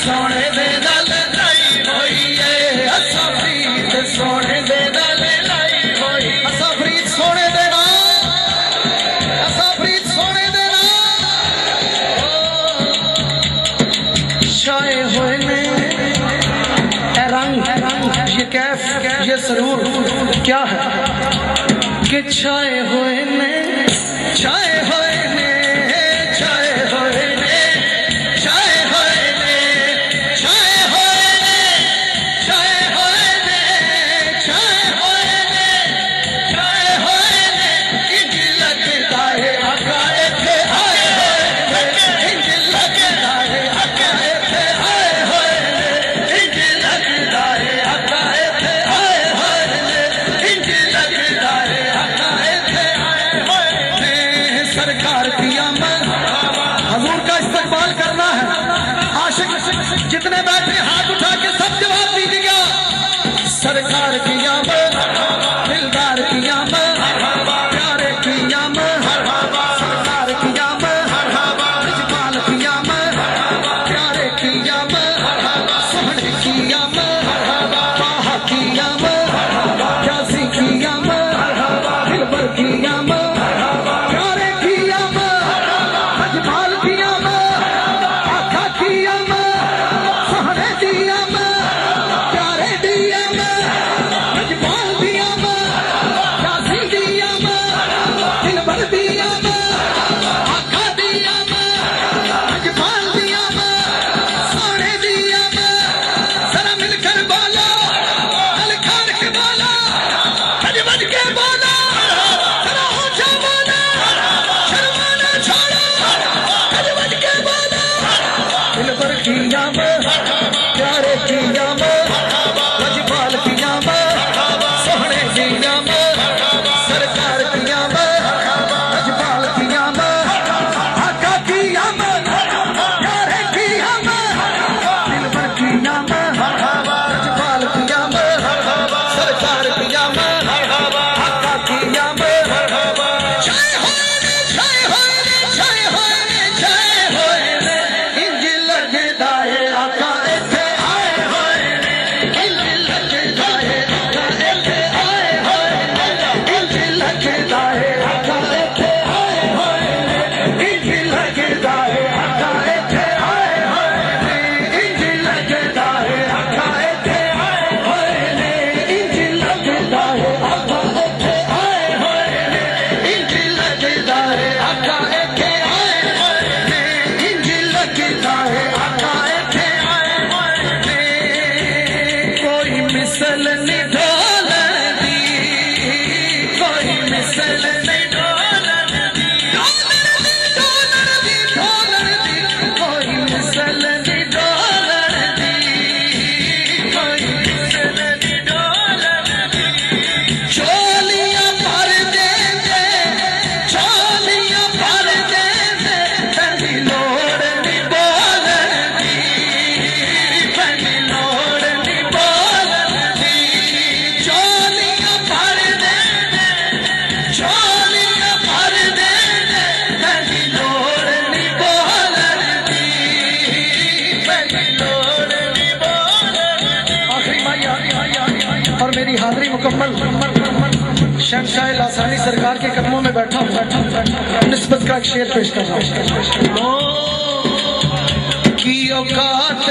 ਸੋਹਣੇ ਦੇ ਨਾਲ ਲਾਈ ਹੋਈ ਏ ਅਸਾਂ ਫਰੀਦ ਸੋਹਣੇ ਦੇ ਨਾਲ ਲਾਈ ਹੋਈ ਅਸਾਂ ਫਰੀਦ ਸੋਹਣੇ ਦੇ ਨਾਲ ਅਸਾਂ ਫਰੀਦ ਸੋਹਣੇ ਦੇ ਨਾਲ ਛਾਏ ਹੋਏ ਨੇ ਇਹ ਰੰਗ ਇਹ कैफ ये सरूर क्या है कि छाए जितने बैठे हाथ उठा के सब जवाब दीजिएगा। सरकार की शहनशाह लासानी सरकार के कदमों में बैठा हूँ। बैठा हूँ नस्बत का एक शेर पेश कर रहा हूँ। की औकात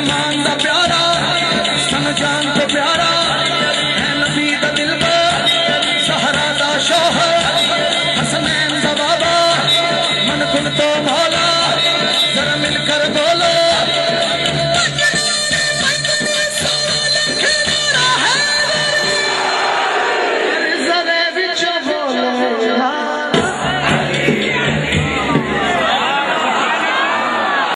Commander